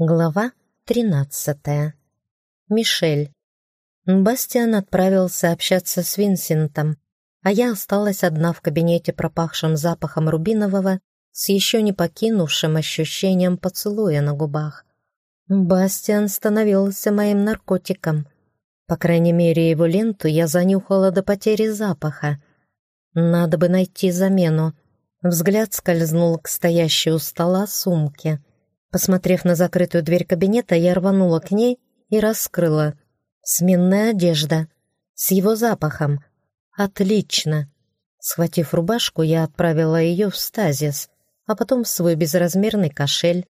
Глава тринадцатая. Мишель. Бастиан отправился общаться с Винсентом, а я осталась одна в кабинете, пропахшем запахом рубинового, с еще не покинувшим ощущением поцелуя на губах. Бастиан становился моим наркотиком. По крайней мере, его ленту я занюхала до потери запаха. Надо бы найти замену. Взгляд скользнул к стоящей у стола сумке — Посмотрев на закрытую дверь кабинета, я рванула к ней и раскрыла. Сменная одежда. С его запахом. Отлично. Схватив рубашку, я отправила ее в стазис, а потом в свой безразмерный кошель.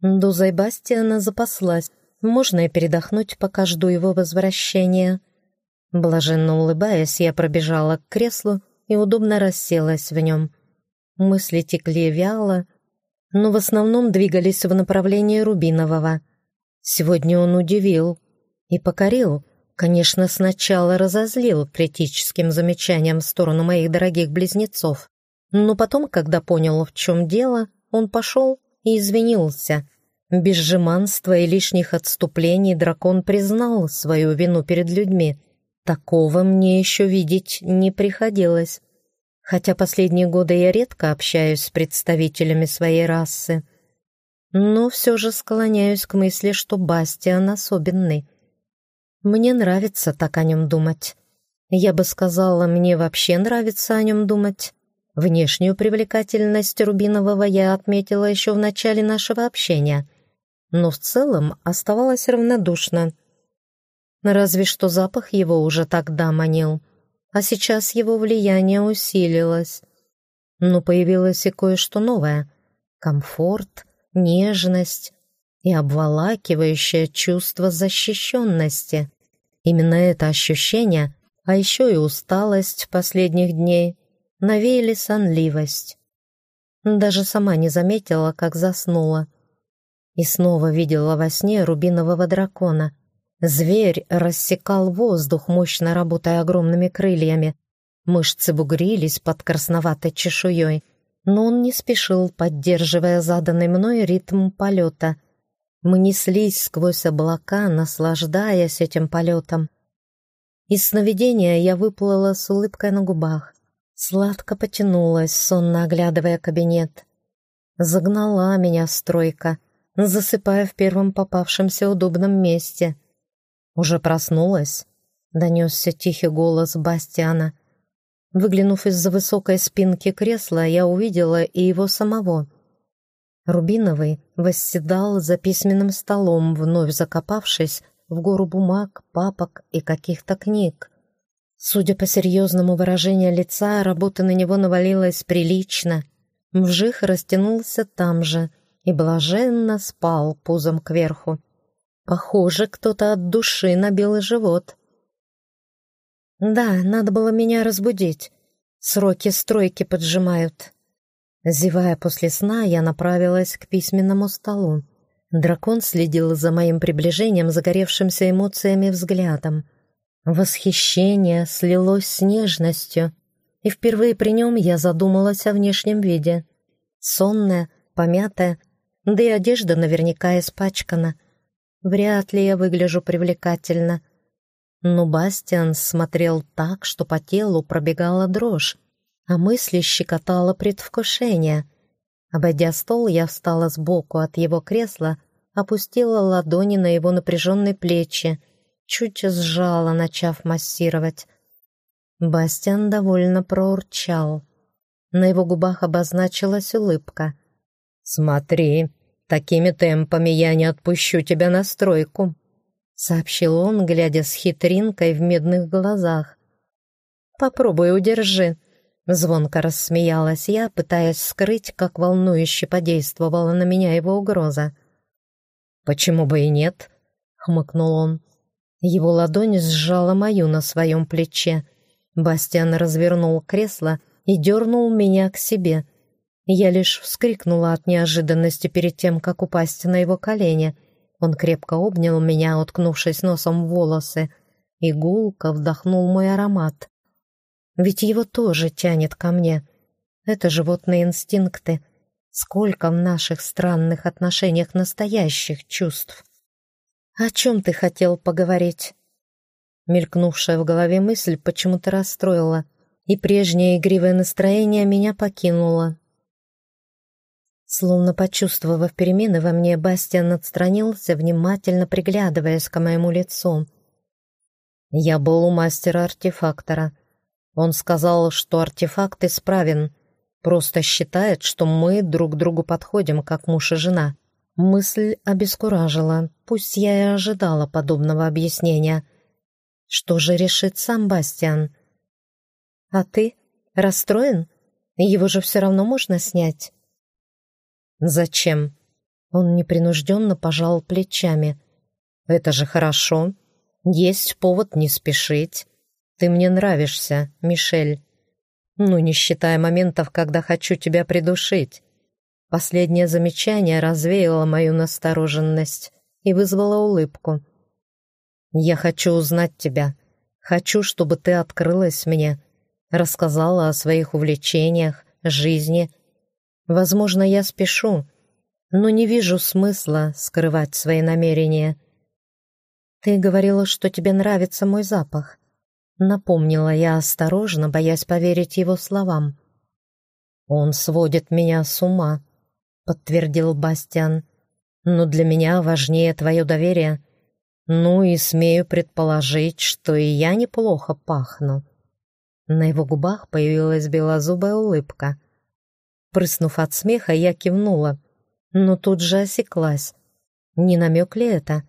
Дузой Бастиана запаслась. Можно и передохнуть, пока жду его возвращения. Блаженно улыбаясь, я пробежала к креслу и удобно расселась в нем. Мысли текли вяло, но в основном двигались в направлении Рубинового. Сегодня он удивил и покорил, конечно, сначала разозлил критическим замечанием в сторону моих дорогих близнецов, но потом, когда понял, в чем дело, он пошел и извинился. Без жеманства и лишних отступлений дракон признал свою вину перед людьми. Такого мне еще видеть не приходилось хотя последние годы я редко общаюсь с представителями своей расы. Но все же склоняюсь к мысли, что Бастиан особенный. Мне нравится так о нем думать. Я бы сказала, мне вообще нравится о нем думать. Внешнюю привлекательность Рубинового я отметила еще в начале нашего общения, но в целом оставалась равнодушна. Разве что запах его уже тогда манил — а сейчас его влияние усилилось. Но появилось и кое-что новое — комфорт, нежность и обволакивающее чувство защищенности. Именно это ощущение, а еще и усталость последних дней, навеяли сонливость. Даже сама не заметила, как заснула. И снова видела во сне рубинового дракона — Зверь рассекал воздух, мощно работая огромными крыльями. Мышцы бугрились под красноватой чешуей, но он не спешил, поддерживая заданный мной ритм полета. Мы неслись сквозь облака, наслаждаясь этим полетом. Из сновидения я выплыла с улыбкой на губах. Сладко потянулась, сонно оглядывая кабинет. Загнала меня стройка, засыпая в первом попавшемся удобном месте — «Уже проснулась?» — донесся тихий голос Бастиана. Выглянув из-за высокой спинки кресла, я увидела и его самого. Рубиновый восседал за письменным столом, вновь закопавшись в гору бумаг, папок и каких-то книг. Судя по серьезному выражению лица, работа на него навалилась прилично. Вжих растянулся там же и блаженно спал пузом кверху. Похоже, кто-то от души набил живот. Да, надо было меня разбудить. Сроки стройки поджимают. Зевая после сна, я направилась к письменному столу. Дракон следил за моим приближением загоревшимся эмоциями взглядом. Восхищение слилось с нежностью, и впервые при нем я задумалась о внешнем виде. Сонная, помятая, да и одежда наверняка испачкана. Вряд ли я выгляжу привлекательно. Но Бастиан смотрел так, что по телу пробегала дрожь, а мысли щекотало предвкушение. Обойдя стол, я встала сбоку от его кресла, опустила ладони на его напряженные плечи, чуть сжала, начав массировать. Бастиан довольно проурчал. На его губах обозначилась улыбка. «Смотри, Такими темпами я не отпущу тебя на стройку», — сообщил он, глядя с хитринкой в медных глазах. «Попробуй удержи», — звонко рассмеялась я, пытаясь скрыть, как волнующе подействовала на меня его угроза. «Почему бы и нет?» — хмыкнул он. Его ладонь сжала мою на своем плече. Бастиан развернул кресло и дернул меня к себе — я лишь вскрикнула от неожиданности перед тем, как упасть на его колени. Он крепко обнял меня, уткнувшись носом в волосы, и гулко вдохнул мой аромат. Ведь его тоже тянет ко мне. Это животные инстинкты. Сколько в наших странных отношениях настоящих чувств? О чем ты хотел поговорить? Мелькнувшая в голове мысль почему-то расстроила, и прежнее игривое настроение меня покинуло. Словно почувствовав перемены во мне, Бастиан отстранился, внимательно приглядываясь к моему лицу. Я был у мастера-артефактора. Он сказал, что артефакт исправен, просто считает, что мы друг другу подходим, как муж и жена. Мысль обескуражила, пусть я и ожидала подобного объяснения. Что же решит сам Бастиан? А ты расстроен? Его же все равно можно снять. «Зачем?» Он непринужденно пожал плечами. «Это же хорошо. Есть повод не спешить. Ты мне нравишься, Мишель. Ну, не считая моментов, когда хочу тебя придушить». Последнее замечание развеяло мою настороженность и вызвало улыбку. «Я хочу узнать тебя. Хочу, чтобы ты открылась мне, рассказала о своих увлечениях, жизни, Возможно, я спешу, но не вижу смысла скрывать свои намерения. «Ты говорила, что тебе нравится мой запах», — напомнила я осторожно, боясь поверить его словам. «Он сводит меня с ума», — подтвердил Бастиан. «Но для меня важнее твое доверие. Ну и смею предположить, что и я неплохо пахну». На его губах появилась белозубая улыбка. Прыснув от смеха, я кивнула, но тут же осеклась. Не намек ли это?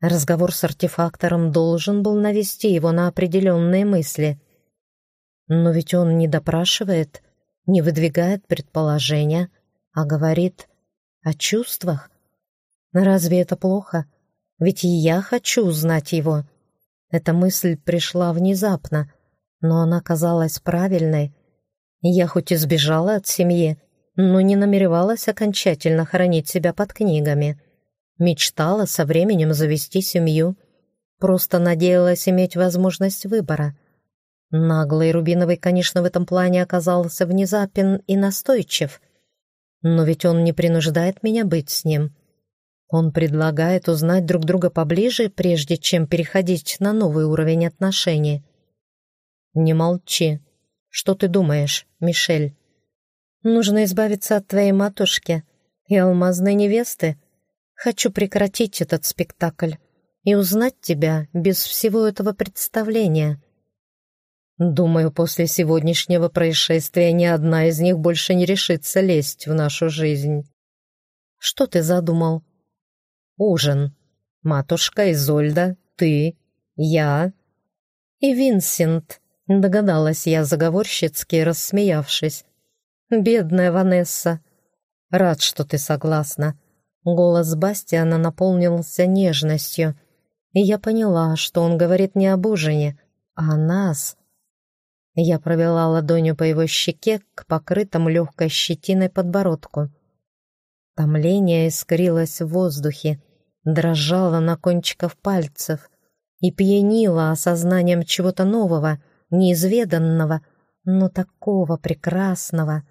Разговор с артефактором должен был навести его на определенные мысли. Но ведь он не допрашивает, не выдвигает предположения, а говорит о чувствах. Разве это плохо? Ведь и я хочу узнать его. Эта мысль пришла внезапно, но она казалась правильной, я хоть и сбежала от семьи, но не намеревалась окончательно хоронить себя под книгами. Мечтала со временем завести семью. Просто надеялась иметь возможность выбора. Наглый Рубиновый, конечно, в этом плане оказался внезапен и настойчив. Но ведь он не принуждает меня быть с ним. Он предлагает узнать друг друга поближе, прежде чем переходить на новый уровень отношений. «Не молчи», что ты думаешь, Мишель? Нужно избавиться от твоей матушки и алмазной невесты. Хочу прекратить этот спектакль и узнать тебя без всего этого представления. Думаю, после сегодняшнего происшествия ни одна из них больше не решится лезть в нашу жизнь. Что ты задумал? Ужин. Матушка, Изольда, ты, я и Винсент. Догадалась я заговорщицки, рассмеявшись. «Бедная Ванесса!» «Рад, что ты согласна». Голос Бастиана наполнился нежностью, и я поняла, что он говорит не об ужине, а о нас. Я провела ладонью по его щеке к покрытому легкой щетиной подбородку. Томление искрилось в воздухе, дрожало на кончиках пальцев и пьянило осознанием чего-то нового — неизведанного, но такого прекрасного.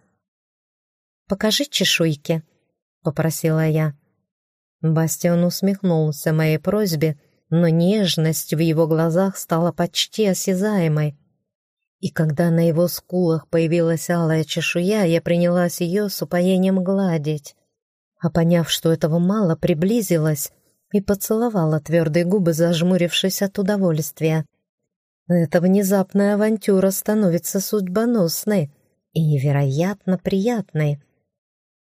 «Покажи чешуйки», — попросила я. Бастион усмехнулся моей просьбе, но нежность в его глазах стала почти осязаемой. И когда на его скулах появилась алая чешуя, я принялась ее с упоением гладить. А поняв, что этого мало, приблизилась и поцеловала твердые губы, зажмурившись от удовольствия. Эта внезапная авантюра становится судьбоносной и невероятно приятной.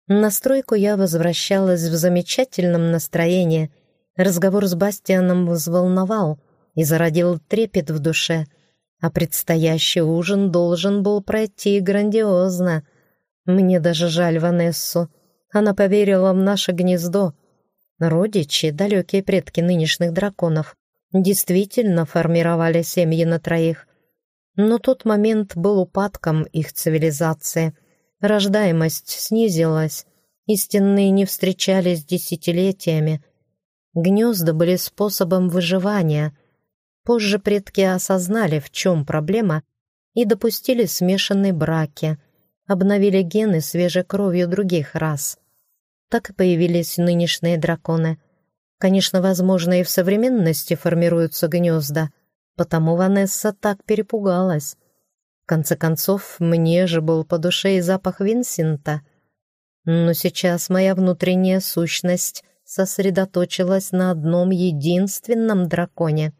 На стройку я возвращалась в замечательном настроении. Разговор с Бастианом взволновал и зародил трепет в душе, а предстоящий ужин должен был пройти грандиозно. Мне даже жаль Ванессу. Она поверила в наше гнездо. Родичи, далекие предки нынешних драконов, действительно формировали семьи на троих. Но тот момент был упадком их цивилизации. Рождаемость снизилась, истинные не встречались десятилетиями. Гнезда были способом выживания. Позже предки осознали, в чем проблема, и допустили смешанные браки. обновили гены свежей кровью других рас. Так и появились нынешние драконы. Конечно, возможно, и в современности формируются гнезда, потому Ванесса так перепугалась. В конце концов, мне же был по душе и запах Винсента. Но сейчас моя внутренняя сущность сосредоточилась на одном единственном драконе.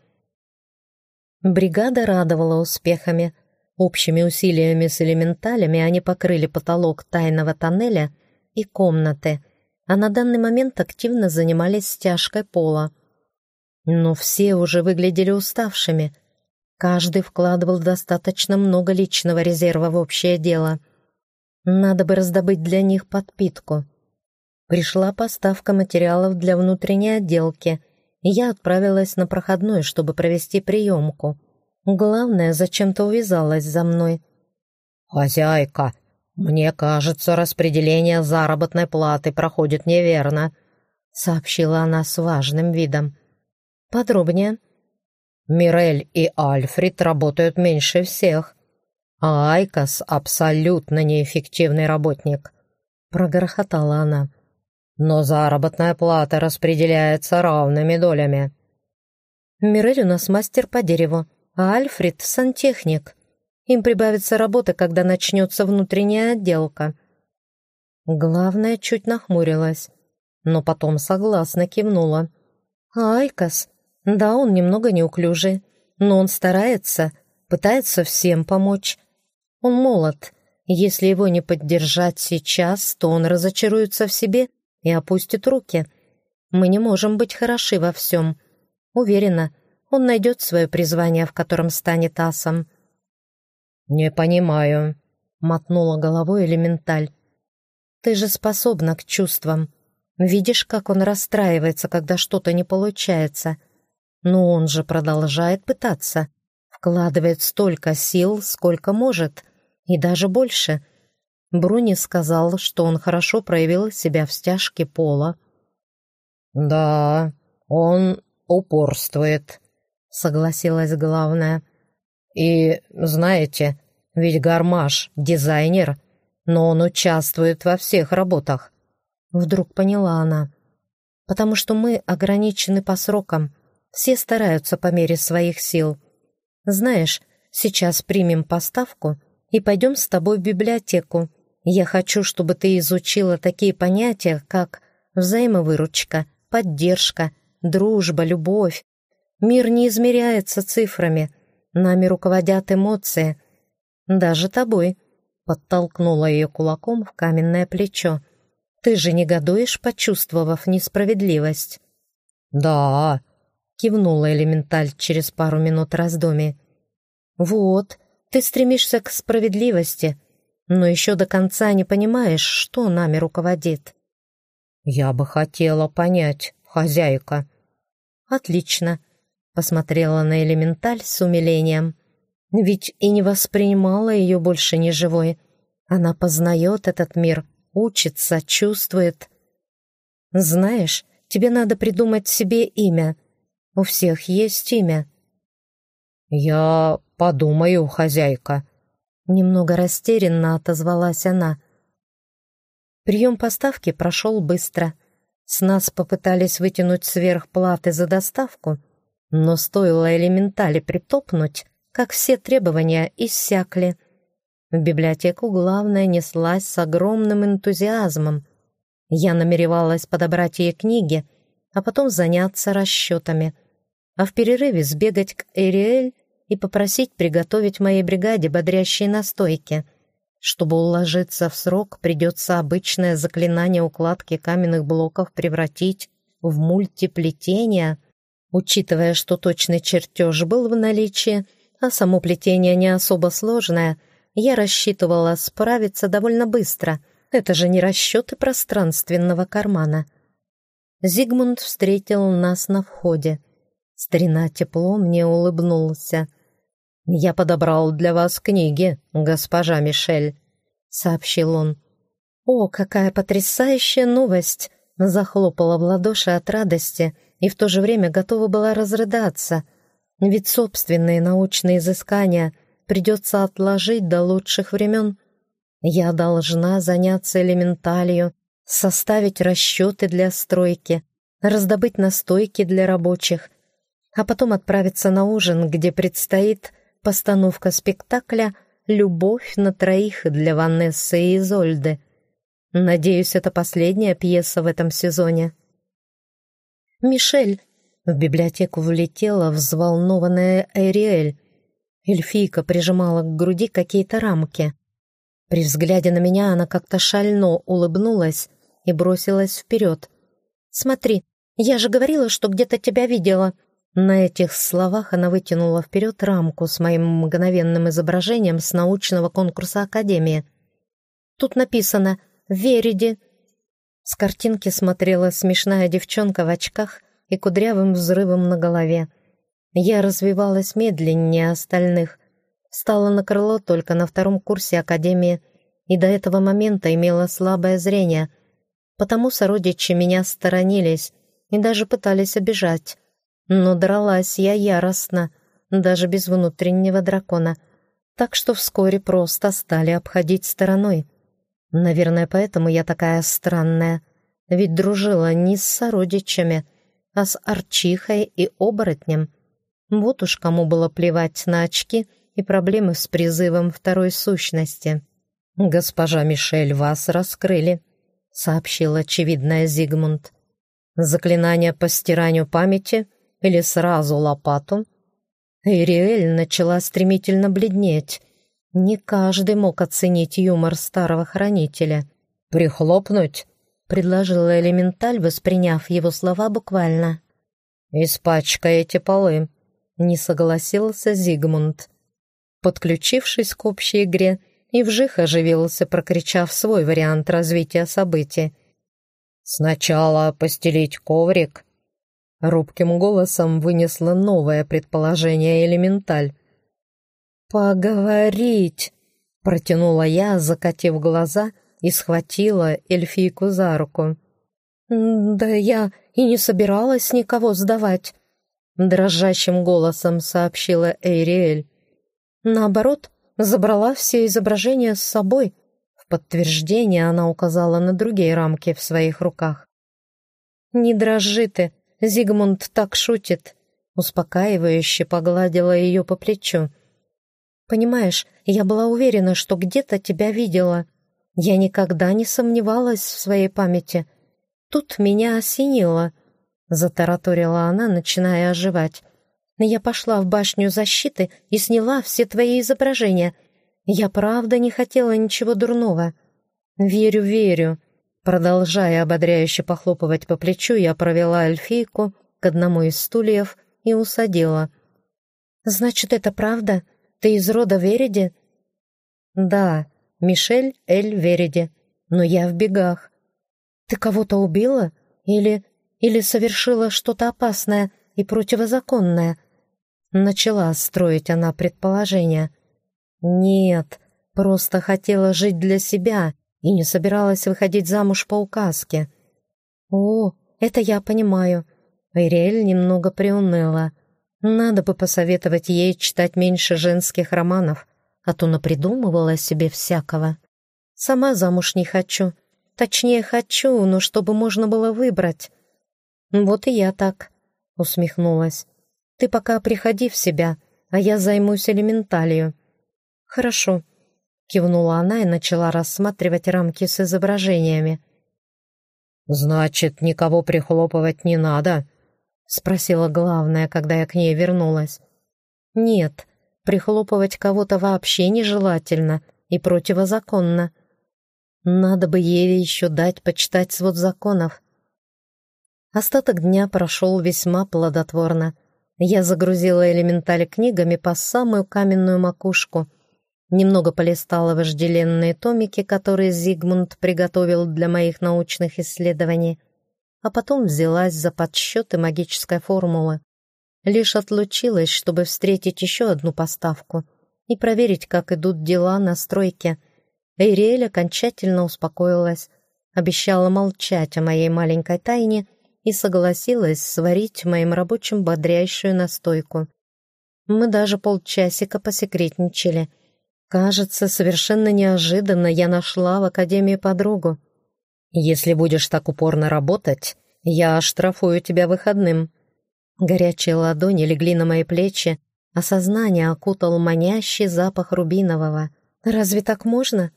Бригада радовала успехами. Общими усилиями с элементалями они покрыли потолок тайного тоннеля и комнаты, а на данный момент активно занимались стяжкой пола. Но все уже выглядели уставшими. Каждый вкладывал достаточно много личного резерва в общее дело. Надо бы раздобыть для них подпитку. Пришла поставка материалов для внутренней отделки, и я отправилась на проходную, чтобы провести приемку. Главное, зачем-то увязалась за мной. «Хозяйка, мне кажется, распределение заработной платы проходит неверно», сообщила она с важным видом. «Подробнее». «Мирель и Альфред работают меньше всех, а Айкос абсолютно неэффективный работник», прогрохотала она но заработная плата распределяется равными долями». «Мирель у нас мастер по дереву, а Альфред — сантехник. Им прибавится работы, когда начнется внутренняя отделка». Главное, чуть нахмурилась, но потом согласно кивнула. «А Айкос? Да, он немного неуклюжий, но он старается, пытается всем помочь. Он молод. Если его не поддержать сейчас, то он разочаруется в себе и опустит руки. Мы не можем быть хороши во всем. Уверена, он найдет свое призвание, в котором станет асом. «Не понимаю», — мотнула головой элементаль. «Ты же способна к чувствам. Видишь, как он расстраивается, когда что-то не получается. Но он же продолжает пытаться, вкладывает столько сил, сколько может, и даже больше. Бруни сказал, что он хорошо проявил себя в стяжке пола. «Да, он упорствует», — согласилась главная. «И, знаете, ведь Гармаш — дизайнер, но он участвует во всех работах». Вдруг поняла она. «Потому что мы ограничены по срокам. Все стараются по мере своих сил. Знаешь, сейчас примем поставку и пойдем с тобой в библиотеку. Я хочу, чтобы ты изучила такие понятия, как взаимовыручка, поддержка, дружба, любовь. Мир не измеряется цифрами, нами руководят эмоции. Даже тобой, подтолкнула ее кулаком в каменное плечо. Ты же негодуешь, почувствовав несправедливость. Да, кивнула элементаль через пару минут раздумий. Вот, ты стремишься к справедливости, но еще до конца не понимаешь, что нами руководит». «Я бы хотела понять, хозяйка». «Отлично», — посмотрела на элементаль с умилением. «Ведь и не воспринимала ее больше не живой. Она познает этот мир, учится, чувствует. Знаешь, тебе надо придумать себе имя. У всех есть имя». «Я подумаю, хозяйка», Немного растерянно отозвалась она. Прием поставки прошел быстро. С нас попытались вытянуть сверхплаты за доставку, но стоило элементали притопнуть, как все требования иссякли. В библиотеку главное неслась с огромным энтузиазмом. Я намеревалась подобрать ей книги, а потом заняться расчетами, а в перерыве сбегать к Эриэль и попросить приготовить моей бригаде бодрящие настойки. Чтобы уложиться в срок, придется обычное заклинание укладки каменных блоков превратить в мультиплетение, учитывая, что точный чертеж был в наличии, а само плетение не особо сложное, я рассчитывала справиться довольно быстро. Это же не расчеты пространственного кармана. Зигмунд встретил нас на входе. Старина тепло мне улыбнулся. «Я подобрал для вас книги, госпожа Мишель», — сообщил он. «О, какая потрясающая новость!» Захлопала в ладоши от радости и в то же время готова была разрыдаться. Ведь собственные научные изыскания придется отложить до лучших времен. Я должна заняться элементалью, составить расчеты для стройки, раздобыть настойки для рабочих, а потом отправиться на ужин, где предстоит постановка спектакля «Любовь на троих» для Ванессы и Изольды. Надеюсь, это последняя пьеса в этом сезоне. «Мишель!» — в библиотеку влетела взволнованная Эриэль. Эльфийка прижимала к груди какие-то рамки. При взгляде на меня она как-то шально улыбнулась и бросилась вперед. «Смотри, я же говорила, что где-то тебя видела!» На этих словах она вытянула вперед рамку с моим мгновенным изображением с научного конкурса Академии. «Тут написано «Вериди». С картинки смотрела смешная девчонка в очках и кудрявым взрывом на голове. Я развивалась медленнее остальных, стала на крыло только на втором курсе Академии и до этого момента имела слабое зрение, потому сородичи меня сторонились и даже пытались обижать. Но дралась я яростно, даже без внутреннего дракона, так что вскоре просто стали обходить стороной. Наверное, поэтому я такая странная, ведь дружила не с сородичами, а с Арчихой и оборотнем. Вот уж кому было плевать на очки и проблемы с призывом второй сущности. «Госпожа Мишель, вас раскрыли», — сообщил очевидная Зигмунд. «Заклинание по стиранию памяти или сразу лопату?» Ириэль начала стремительно бледнеть. Не каждый мог оценить юмор старого хранителя. «Прихлопнуть?» — предложила элементаль, восприняв его слова буквально. «Испачкаете полы», — не согласился Зигмунд. Подключившись к общей игре, и вжих оживился, прокричав свой вариант развития событий. «Сначала постелить коврик», Робким голосом вынесла новое предположение элементаль. «Поговорить!» — протянула я, закатив глаза, и схватила эльфийку за руку. «Да я и не собиралась никого сдавать», — дрожащим голосом сообщила Эйриэль. «Наоборот, забрала все изображения с собой». В подтверждение она указала на другие рамки в своих руках. «Не дрожи ты, Зигмунд так шутит», — успокаивающе погладила ее по плечу. «Понимаешь, я была уверена, что где-то тебя видела. Я никогда не сомневалась в своей памяти. Тут меня осенило», — затараторила она, начиная оживать. «Я пошла в башню защиты и сняла все твои изображения. Я правда не хотела ничего дурного. Верю, верю». Продолжая ободряюще похлопывать по плечу, я провела эльфийку к одному из стульев и усадила. «Значит, это правда? Ты из рода Вериди?» «Да, Мишель Эль Вериди, но я в бегах». «Ты кого-то убила? Или... или совершила что-то опасное и противозаконное?» Начала строить она предположение. «Нет, просто хотела жить для себя и не собиралась выходить замуж по указке. «О, это я понимаю». Ириэль немного приуныла. Надо бы посоветовать ей читать меньше женских романов, а то напридумывала себе всякого. Сама замуж не хочу. Точнее, хочу, но чтобы можно было выбрать. Вот и я так, усмехнулась. Ты пока приходи в себя, а я займусь элементалью. Хорошо. Кивнула она и начала рассматривать рамки с изображениями. «Значит, никого прихлопывать не надо?» — спросила главная, когда я к ней вернулась. «Нет, прихлопывать кого-то вообще нежелательно и противозаконно. Надо бы ей еще дать почитать свод законов». Остаток дня прошел весьма плодотворно. Я загрузила элементали книгами по самую каменную макушку — немного полистала вожделенные томики, которые Зигмунд приготовил для моих научных исследований, а потом взялась за подсчеты магической формулы. Лишь отлучилась, чтобы встретить еще одну поставку и проверить, как идут дела на стройке. Эйриэль окончательно успокоилась, обещала молчать о моей маленькой тайне и согласилась сварить моим рабочим бодрящую настойку. Мы даже полчасика посекретничали — Кажется, совершенно неожиданно я нашла в академии подругу. Если будешь так упорно работать, я оштрафую тебя выходным. Горячие ладони легли на мои плечи, а сознание окутал манящий запах рубинового. «Разве так можно?»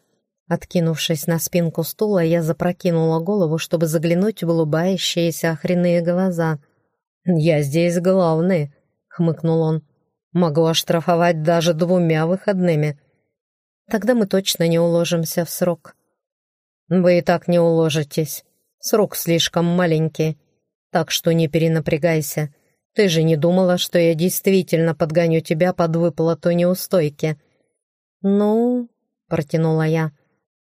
Откинувшись на спинку стула, я запрокинула голову, чтобы заглянуть в улыбающиеся охренные глаза. «Я здесь главный», — хмыкнул он. «Могу оштрафовать даже двумя выходными». «Тогда мы точно не уложимся в срок». «Вы и так не уложитесь. Срок слишком маленький, так что не перенапрягайся. Ты же не думала, что я действительно подгоню тебя под выплату неустойки?» «Ну...» — протянула я.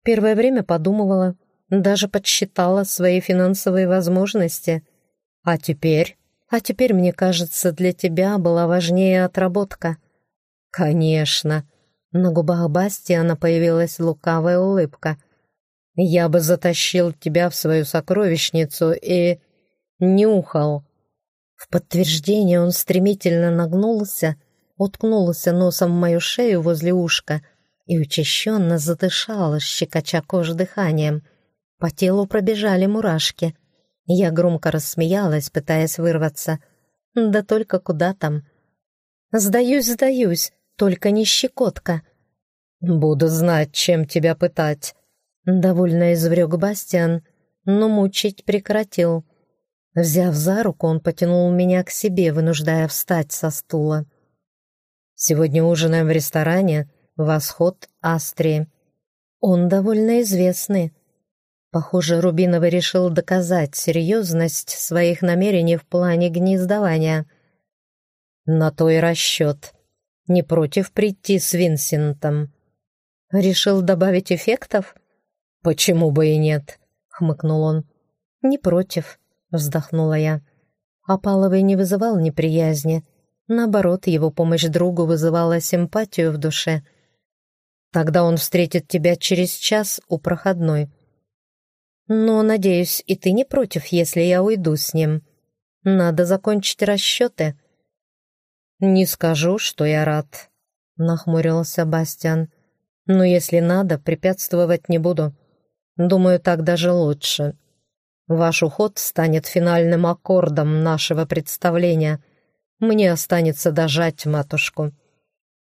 Первое время подумывала, даже подсчитала свои финансовые возможности. А теперь? А теперь, мне кажется, для тебя была важнее отработка. Конечно. На губах Бастиана появилась лукавая улыбка. Я бы затащил тебя в свою сокровищницу и... нюхал. В подтверждение он стремительно нагнулся, уткнулся носом в мою шею возле ушка — и учащенно задышала, щекоча кожу дыханием. По телу пробежали мурашки. Я громко рассмеялась, пытаясь вырваться. Да только куда там? «Сдаюсь, сдаюсь, только не щекотка». «Буду знать, чем тебя пытать», — довольно изврек Бастиан, но мучить прекратил. Взяв за руку, он потянул меня к себе, вынуждая встать со стула. «Сегодня ужинаем в ресторане», Восход Астрии. Он довольно известный. Похоже, Рубиновый решил доказать серьезность своих намерений в плане гнездования. На то и расчет. Не против прийти с Винсентом. Решил добавить эффектов? Почему бы и нет? Хмыкнул он. Не против, вздохнула я. Опаловый не вызывал неприязни. Наоборот, его помощь другу вызывала симпатию в душе — Тогда он встретит тебя через час у проходной. Но, надеюсь, и ты не против, если я уйду с ним. Надо закончить расчеты. Не скажу, что я рад, — нахмурился Бастиан. Но если надо, препятствовать не буду. Думаю, так даже лучше. Ваш уход станет финальным аккордом нашего представления. Мне останется дожать матушку.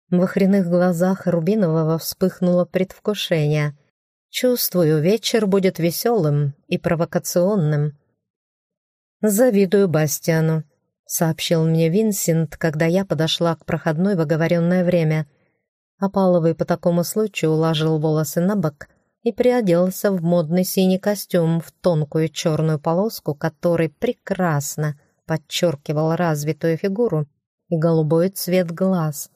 В охренных глазах Рубинового вспыхнуло предвкушение. «Чувствую, вечер будет веселым и провокационным». «Завидую Бастиану», — сообщил мне Винсент, когда я подошла к проходной в оговоренное время. Опаловый по такому случаю уложил волосы на бок и приоделся в модный синий костюм в тонкую черную полоску, который прекрасно подчеркивал развитую фигуру и голубой цвет глаз —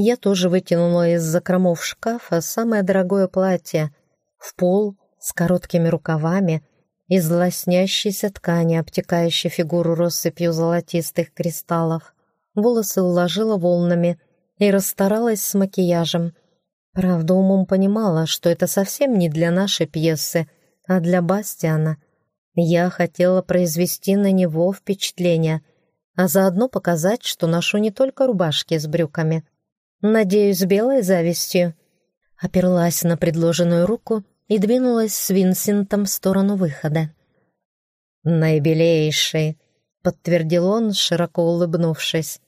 я тоже вытянула из закромов шкафа самое дорогое платье, в пол, с короткими рукавами, из лоснящейся ткани, обтекающей фигуру россыпью золотистых кристаллов. Волосы уложила волнами и расстаралась с макияжем. Правда, умом понимала, что это совсем не для нашей пьесы, а для Бастиана. Я хотела произвести на него впечатление, а заодно показать, что ношу не только рубашки с брюками — Надеюсь, белой завистью. Оперлась на предложенную руку и двинулась с Винсентом в сторону выхода. «Наибелейший», — подтвердил он, широко улыбнувшись.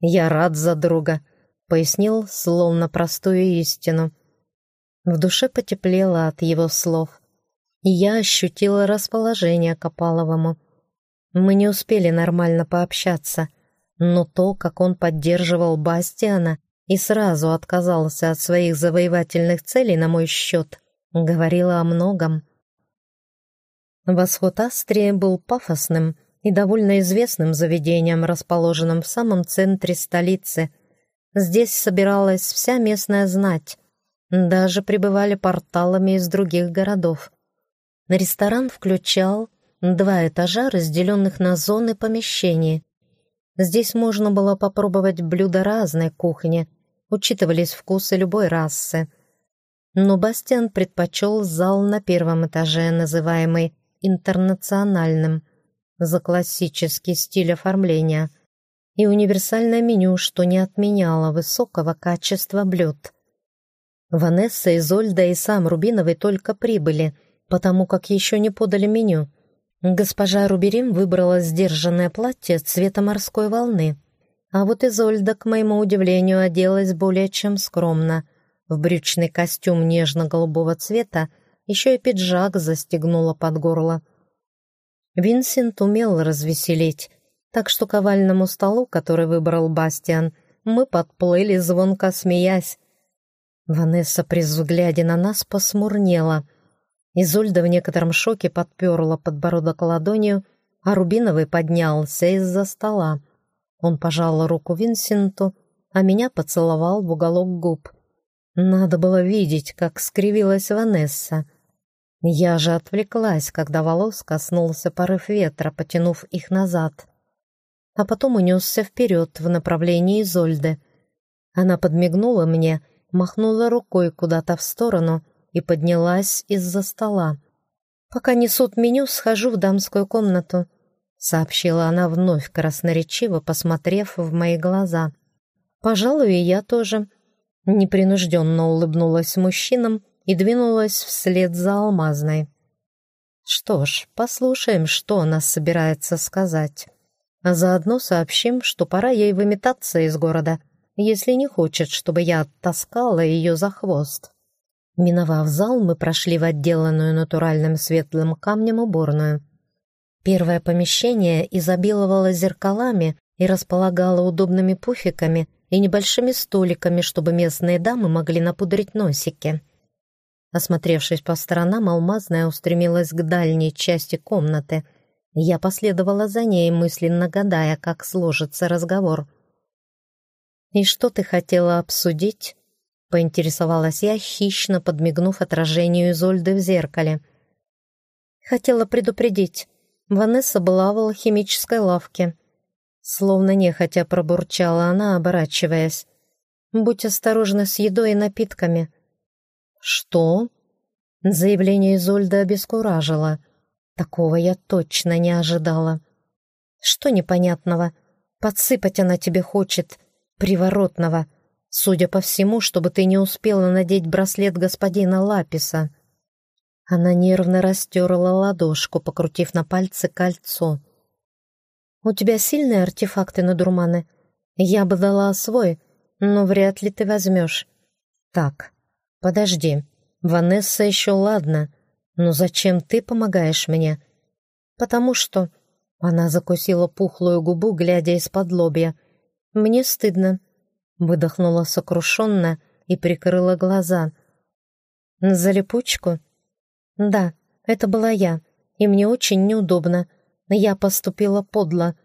«Я рад за друга», — пояснил, словно простую истину. В душе потеплело от его слов, и я ощутила расположение к. Мы не успели нормально пообщаться, но то, как он поддерживал Бастиана, и сразу отказался от своих завоевательных целей на мой счет, говорила о многом. Восход Астрии был пафосным и довольно известным заведением, расположенным в самом центре столицы. Здесь собиралась вся местная знать, даже прибывали порталами из других городов. Ресторан включал два этажа, разделенных на зоны помещений. Здесь можно было попробовать блюда разной кухни, учитывались вкусы любой расы. Но Бастиан предпочел зал на первом этаже, называемый «интернациональным», за классический стиль оформления и универсальное меню, что не отменяло высокого качества блюд. Ванесса, Изольда и сам Рубиновый только прибыли, потому как еще не подали меню. Госпожа Руберим выбрала сдержанное платье цвета морской волны. А вот Изольда, к моему удивлению, оделась более чем скромно. В брючный костюм нежно-голубого цвета еще и пиджак застегнула под горло. Винсент умел развеселить, так что к столу, который выбрал Бастиан, мы подплыли, звонко смеясь. Ванесса при взгляде на нас посмурнела. Изольда в некотором шоке подперла подбородок ладонью, а Рубиновый поднялся из-за стола. Он пожал руку Винсенту, а меня поцеловал в уголок губ. Надо было видеть, как скривилась Ванесса. Я же отвлеклась, когда волос коснулся порыв ветра, потянув их назад. А потом унесся вперед в направлении Изольды. Она подмигнула мне, махнула рукой куда-то в сторону и поднялась из-за стола. «Пока несут меню, схожу в дамскую комнату», — сообщила она вновь красноречиво, посмотрев в мои глаза. «Пожалуй, и я тоже». Непринужденно улыбнулась мужчинам и двинулась вслед за алмазной. Что ж, послушаем, что она собирается сказать. А заодно сообщим, что пора ей выметаться из города, если не хочет, чтобы я оттаскала ее за хвост. Миновав зал, мы прошли в отделанную натуральным светлым камнем уборную. Первое помещение изобиловало зеркалами и располагало удобными пуфиками и небольшими столиками, чтобы местные дамы могли напудрить носики. Осмотревшись по сторонам, алмазная устремилась к дальней части комнаты. Я последовала за ней, мысленно гадая, как сложится разговор. «И что ты хотела обсудить?» — поинтересовалась я, хищно подмигнув отражению Изольды в зеркале. «Хотела предупредить. Ванесса была в алхимической лавке». Словно нехотя пробурчала она, оборачиваясь. «Будь осторожна с едой и напитками. «Что?» Заявление Изольды обескуражило. Такого я точно не ожидала. «Что непонятного? Подсыпать она тебе хочет. Приворотного. Судя по всему, чтобы ты не успела надеть браслет господина Лаписа». Она нервно растерла ладошку, покрутив на пальце кольцо. «У тебя сильные артефакты на дурманы? Я бы дала свой, но вряд ли ты возьмешь. Так, «Подожди, Ванесса еще ладно, но зачем ты помогаешь мне?» «Потому что...» Она закусила пухлую губу, глядя из-под лобья. «Мне стыдно», — выдохнула сокрушенно и прикрыла глаза. «За липучку?» «Да, это была я, и мне очень неудобно. Я поступила подло».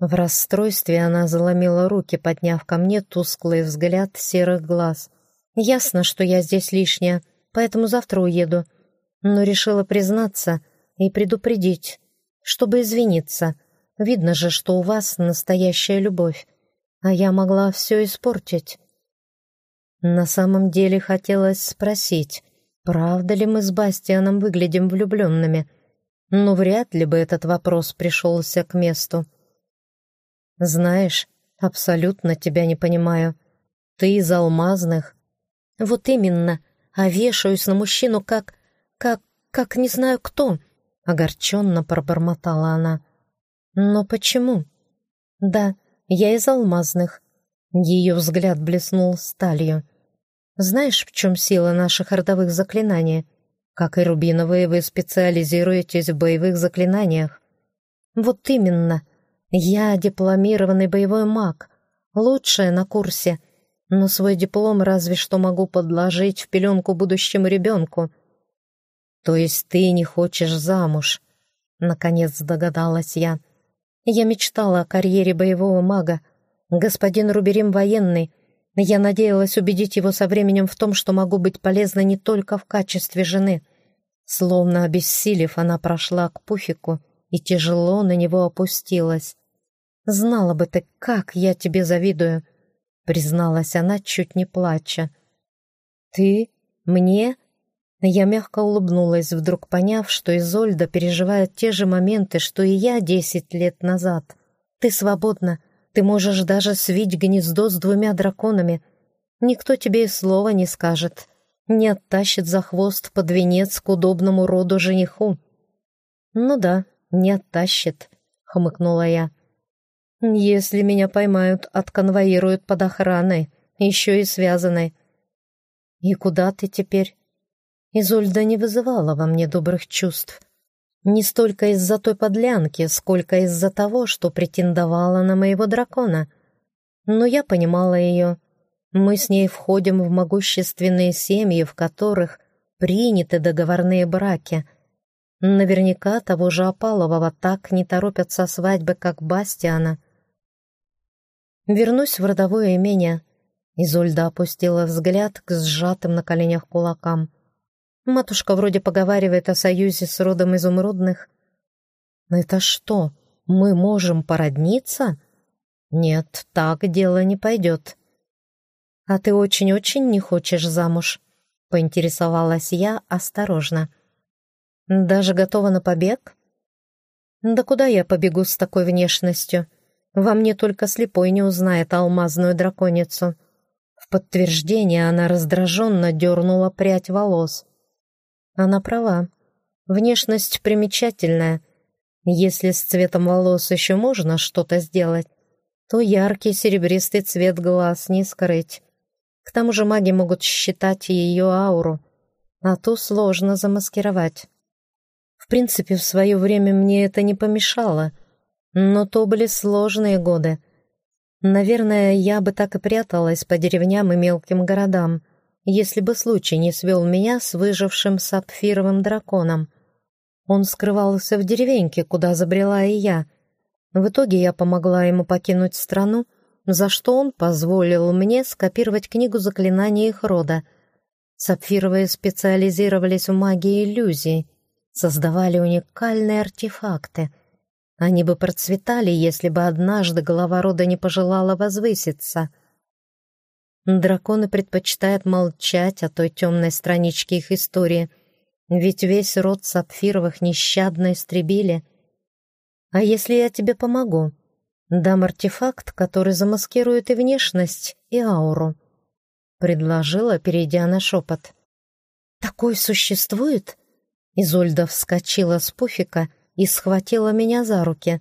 В расстройстве она заломила руки, подняв ко мне тусклый взгляд серых глаз. Ясно, что я здесь лишняя, поэтому завтра уеду. Но решила признаться и предупредить, чтобы извиниться. Видно же, что у вас настоящая любовь, а я могла все испортить. На самом деле хотелось спросить, правда ли мы с Бастианом выглядим влюбленными, но вряд ли бы этот вопрос пришелся к месту. Знаешь, абсолютно тебя не понимаю. Ты из алмазных, «Вот именно. А вешаюсь на мужчину как... как... как не знаю кто», — огорченно пробормотала она. «Но почему?» «Да, я из алмазных». Ее взгляд блеснул сталью. «Знаешь, в чем сила наших родовых заклинаний? Как и рубиновые, вы специализируетесь в боевых заклинаниях». «Вот именно. Я дипломированный боевой маг. Лучшая на курсе но свой диплом разве что могу подложить в пеленку будущему ребенку. То есть ты не хочешь замуж? Наконец догадалась я. Я мечтала о карьере боевого мага. Господин Руберим военный. Я надеялась убедить его со временем в том, что могу быть полезна не только в качестве жены. Словно обессилев, она прошла к пуфику и тяжело на него опустилась. «Знала бы ты, как я тебе завидую!» призналась она, чуть не плача. «Ты? Мне?» Я мягко улыбнулась, вдруг поняв, что Изольда переживает те же моменты, что и я десять лет назад. «Ты свободна. Ты можешь даже свить гнездо с двумя драконами. Никто тебе и слова не скажет, не оттащит за хвост под венец к удобному роду жениху. «Ну да, не оттащит», — хмыкнула я. «Если меня поймают, отконвоируют под охраной, еще и связанной». «И куда ты теперь?» Изольда не вызывала во мне добрых чувств. Не столько из-за той подлянки, сколько из-за того, что претендовала на моего дракона. Но я понимала ее. Мы с ней входим в могущественные семьи, в которых приняты договорные браки. Наверняка того же Опалового так не торопятся свадьбы, как Бастиана. Вернусь в родовое имение. Изольда опустила взгляд к сжатым на коленях кулакам. Матушка вроде поговаривает о союзе с родом изумрудных. Но это что, мы можем породниться? Нет, так дело не пойдет. А ты очень-очень не хочешь замуж? Поинтересовалась я осторожно. Даже готова на побег? Да куда я побегу с такой внешностью? Во мне только слепой не узнает алмазную драконицу. В подтверждение она раздраженно дернула прядь волос. Она права. Внешность примечательная. Если с цветом волос еще можно что-то сделать, то яркий серебристый цвет глаз не скрыть. К тому же маги могут считать ее ауру, а ту сложно замаскировать. В принципе, в свое время мне это не помешало, но то были сложные годы. Наверное, я бы так и пряталась по деревням и мелким городам, если бы случай не свел меня с выжившим сапфировым драконом. Он скрывался в деревеньке, куда забрела и я. В итоге я помогла ему покинуть страну, за что он позволил мне скопировать книгу заклинаний их рода. Сапфировые специализировались в магии иллюзий, создавали уникальные артефакты. Они бы процветали, если бы однажды глава рода не пожелала возвыситься — Драконы предпочитают молчать о той темной страничке их истории, ведь весь род сапфировых нещадно истребили. А если я тебе помогу? Дам артефакт, который замаскирует и внешность, и ауру. Предложила, перейдя на шепот. «Такой существует?» Изольда вскочила с пуфика и схватила меня за руки.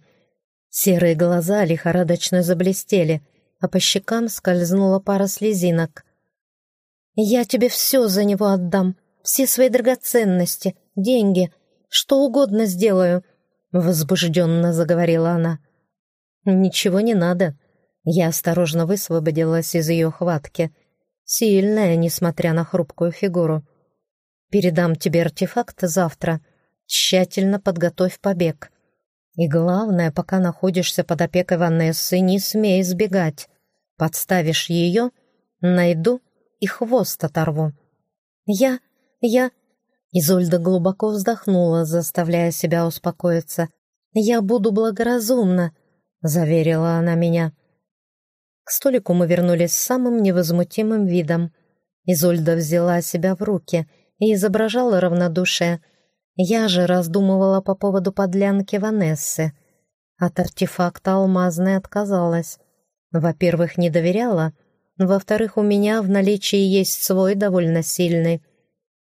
Серые глаза лихорадочно заблестели — а по щекам скользнула пара слезинок. «Я тебе все за него отдам, все свои драгоценности, деньги, что угодно сделаю», — возбужденно заговорила она. «Ничего не надо». Я осторожно высвободилась из ее хватки. Сильная, несмотря на хрупкую фигуру. «Передам тебе артефакт завтра. Тщательно подготовь побег. И главное, пока находишься под опекой Ванессы, не смей сбегать. Подставишь ее, найду и хвост оторву. Я, я... Изольда глубоко вздохнула, заставляя себя успокоиться. «Я буду благоразумна», — заверила она меня. К столику мы вернулись с самым невозмутимым видом. Изольда взяла себя в руки и изображала равнодушие — я же раздумывала по поводу подлянки Ванессы. От артефакта алмазной отказалась. Во-первых, не доверяла. Во-вторых, у меня в наличии есть свой довольно сильный.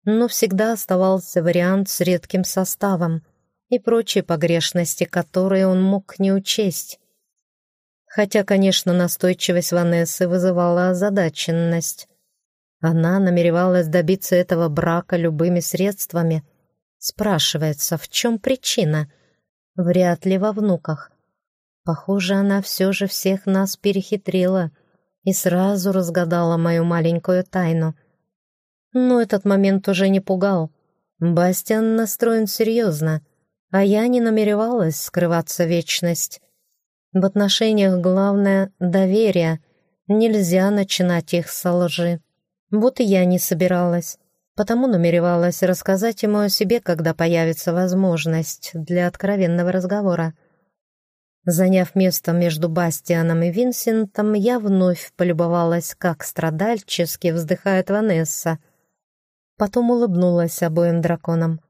Но всегда оставался вариант с редким составом и прочие погрешности, которые он мог не учесть. Хотя, конечно, настойчивость Ванессы вызывала озадаченность. Она намеревалась добиться этого брака любыми средствами — Спрашивается, в чем причина? Вряд ли во внуках. Похоже, она все же всех нас перехитрила и сразу разгадала мою маленькую тайну. Но этот момент уже не пугал. Бастиан настроен серьезно, а я не намеревалась скрываться вечность. В отношениях главное — доверие. Нельзя начинать их со лжи. Вот и я не собиралась потому намеревалась рассказать ему о себе, когда появится возможность для откровенного разговора. Заняв место между Бастианом и Винсентом, я вновь полюбовалась, как страдальчески вздыхает Ванесса. Потом улыбнулась обоим драконам.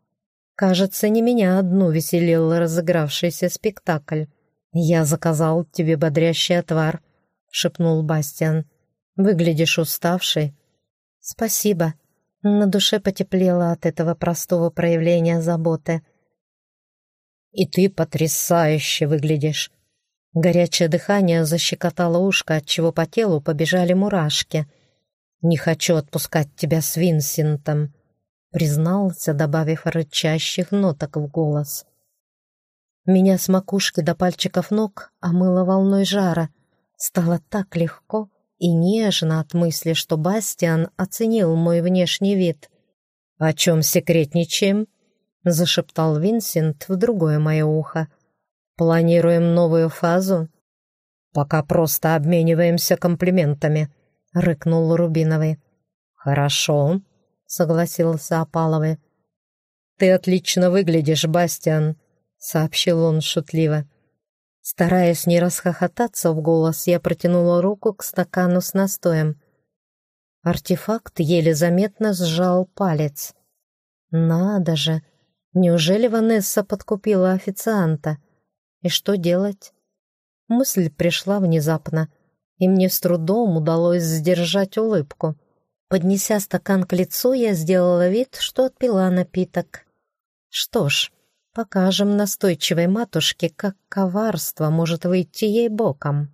Кажется, не меня одну веселил разыгравшийся спектакль. «Я заказал тебе бодрящий отвар», — шепнул Бастиан. Выглядишь уставшей». «Спасибо». На душе потеплело от этого простого проявления заботы. «И ты потрясающе выглядишь!» Горячее дыхание защекотало ушко, отчего по телу побежали мурашки. «Не хочу отпускать тебя с Винсентом», — признался, добавив рычащих ноток в голос. Меня с макушки до пальчиков ног омыло волной жара. Стало так легко, и нежно от мысли, что Бастиан оценил мой внешний вид. «О чем секретничаем?» — зашептал Винсент в другое мое ухо. «Планируем новую фазу?» «Пока просто обмениваемся комплиментами», — рыкнул Рубиновый. «Хорошо», — согласился Опаловый. «Ты отлично выглядишь, Бастиан», — сообщил он шутливо. Стараясь не расхохотаться в голос, я протянула руку к стакану с настоем. Артефакт еле заметно сжал палец. «Надо же! Неужели Ванесса подкупила официанта? И что делать?» Мысль пришла внезапно, и мне с трудом удалось сдержать улыбку. Поднеся стакан к лицу, я сделала вид, что отпила напиток. Что ж, Покажем настойчивой матушке, как коварство может выйти ей боком.